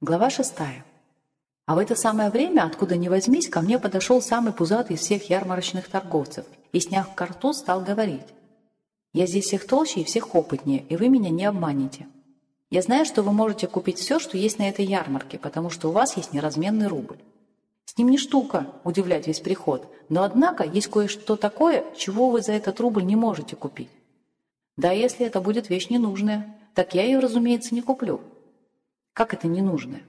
Глава шестая. А в это самое время, откуда ни возьмись, ко мне подошел самый пузатый из всех ярмарочных торговцев и, сняв карту, стал говорить. «Я здесь всех толще и всех опытнее, и вы меня не обманете. Я знаю, что вы можете купить все, что есть на этой ярмарке, потому что у вас есть неразменный рубль. С ним не штука удивлять весь приход, но однако есть кое-что такое, чего вы за этот рубль не можете купить. Да, если это будет вещь ненужная, так я ее, разумеется, не куплю. Как это ненужное?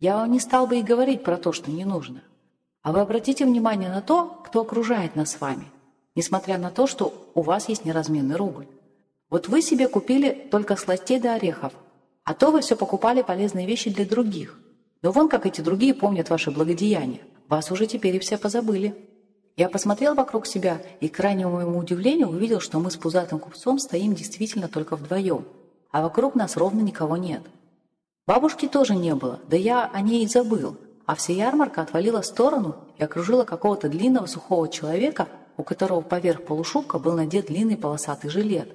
Я вам не стал бы и говорить про то, что не нужно. А вы обратите внимание на то, кто окружает нас с вами, несмотря на то, что у вас есть неразменный рубль. Вот вы себе купили только сластей до орехов, а то вы все покупали полезные вещи для других. Но вон как эти другие помнят ваши благодеяния. Вас уже теперь и все позабыли. Я посмотрел вокруг себя и, к крайнему моему удивлению, увидел, что мы с пузатым купцом стоим действительно только вдвоем, а вокруг нас ровно никого нет. Бабушки тоже не было, да я о ней и забыл, а вся ярмарка отвалила в сторону и окружила какого-то длинного сухого человека, у которого поверх полушубка был надет длинный полосатый жилет,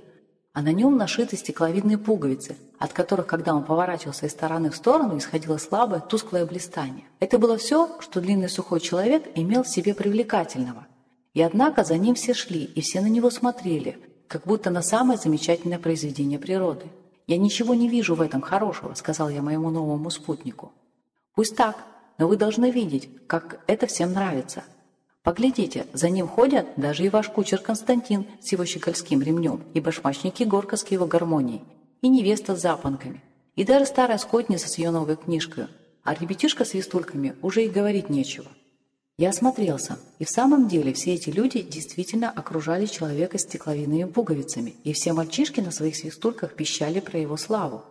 а на нем нашиты стекловидные пуговицы, от которых, когда он поворачивался из стороны в сторону, исходило слабое, тусклое блистание. Это было все, что длинный сухой человек имел в себе привлекательного. И однако за ним все шли, и все на него смотрели, как будто на самое замечательное произведение природы. «Я ничего не вижу в этом хорошего», — сказал я моему новому спутнику. «Пусть так, но вы должны видеть, как это всем нравится. Поглядите, за ним ходят даже и ваш кучер Константин с его щекольским ремнем, и башмачник Егорка с его гармонией, и невеста с запонками, и даже старая скотница с ее новой книжкой, а ребятишка с вестульками уже и говорить нечего. Я осмотрелся, и в самом деле все эти люди действительно окружали человека стекловидными пуговицами, и все мальчишки на своих свистульках пищали про его славу.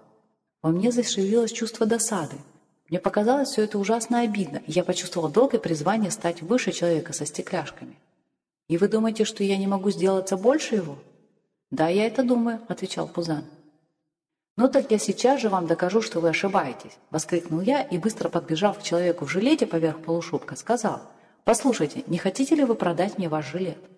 Во мне зашевелилось чувство досады. Мне показалось все это ужасно обидно, и я почувствовал долгое призвание стать выше человека со стекляшками. «И вы думаете, что я не могу сделаться больше его?» «Да, я это думаю», — отвечал Пузан. «Ну так я сейчас же вам докажу, что вы ошибаетесь», — воскликнул я и, быстро подбежав к человеку в жилете поверх полушубка, сказал — «Послушайте, не хотите ли вы продать мне ваш жилет?»